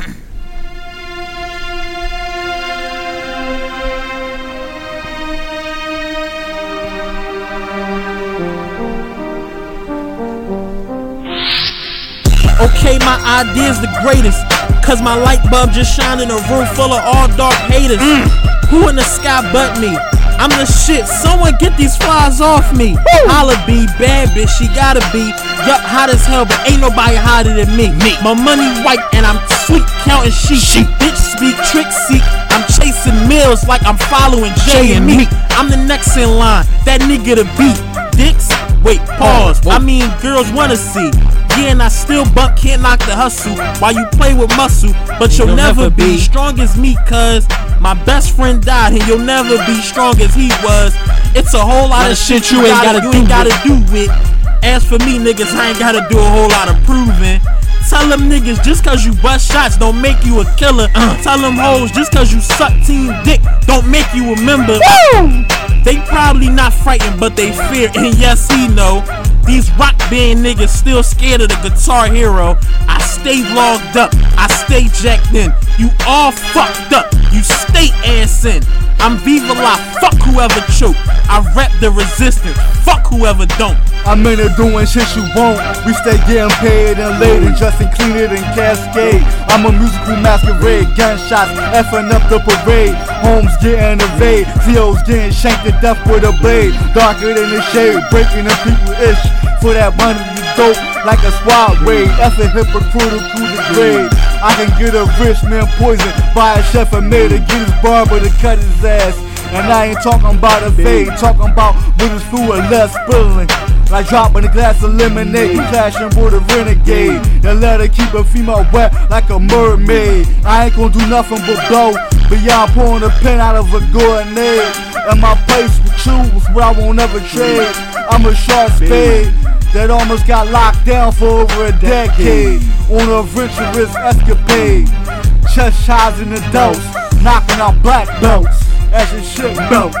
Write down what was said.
Okay, my idea's the greatest. Cause my light bulb just shine in a room full of all dark haters. Mm. Who in the sky but me? I'm the shit. Someone get these flies off me. Holla be bad bitch, she gotta be. Yup, hot as hell, but ain't nobody hotter than me. Me. My money white and I'm sweet counting sheep. Sheep. Bitch speak trick seek. I'm chasing mills like I'm following Jay and me. I'm the next in line. That nigga to beat. Dicks. Wait, pause. I mean, girls wanna see. Yeah, and I still buck, can't knock the hustle. While you play with muscle, but you'll, You'll never, never be be. strong as me, cuz my best friend died, and you'll never be strong as he was. It's a whole lot, Lot of of shit shit you you ain't ain't gotta, gotta you do ain't gotta with. do with. As for me, niggas, I ain't gotta do a whole lot of proving. Tell them niggas just cause you bust shots don't make you a killer. Uh. Tell them hoes just cause you suck team dick don't make you a member. They probably not frightened, but they fear, and yes, he know. These rock band niggas still scared of the guitar hero. I stay logged up, I stay jacked in. You all fucked up, you stay assing. I'm Viva La, fuck whoever choke. I rap the resistance, fuck whoever don't. I'm in it doing shit you won't. We stay getting paid and laid and dressing cleaner than Cascade. I'm a musical masquerade, gunshots effing up the parade. Homes getting evade, CO's getting shanked to death with a blade. Darker than the shade, breaking the people ish. For that money you dope like a swat raid. That's a hypocritical degrade. I can get a rich man poisoned by a chef and made to get his barber to cut his ass. And I ain't talking about a fade, talking about with his and less spilling. Like dropping a glass of lemonade, clashing with a renegade. And let her keep a female wet like a mermaid. I ain't gonna do nothing but blow. Beyond pulling a pin out of a grenade. And my place with you is where I won't ever trade. I'm a sharp spade that almost got locked down for over a decade. On a adventurous escapade. Chest highs the dose, knocking out black belts as your shit belts.